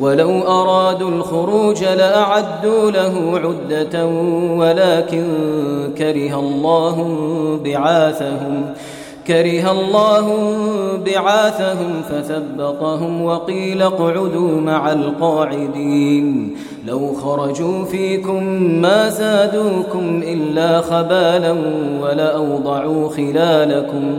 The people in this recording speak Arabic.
ولو أرادوا الخروج لأعدوا له عدة ولكن كره الله بعاثهم كره الله بعاثهم فثبطهم وقيل اقعدوا مع القاعدين لو خرجوا فيكم ما زادوكم إلا خبالا ولأوضعوا خلالكم